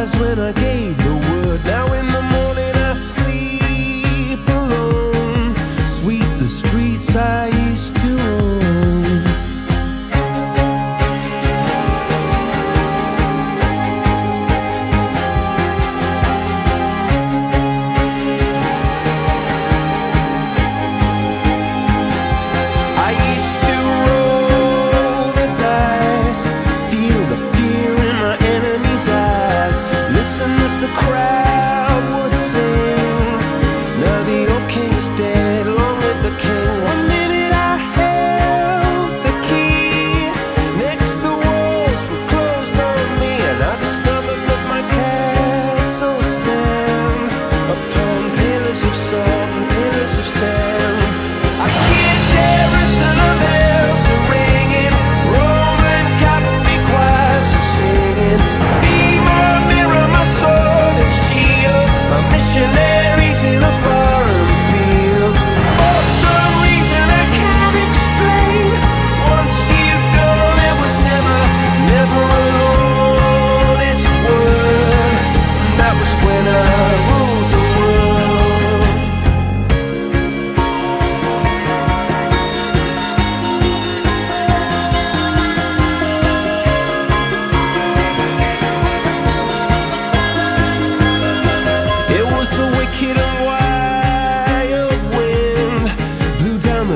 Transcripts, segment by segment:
was when I gave Crash.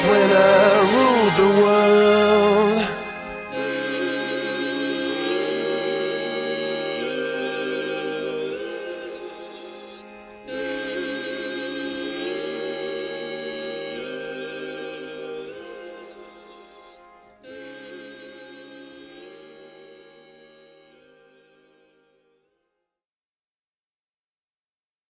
Winner.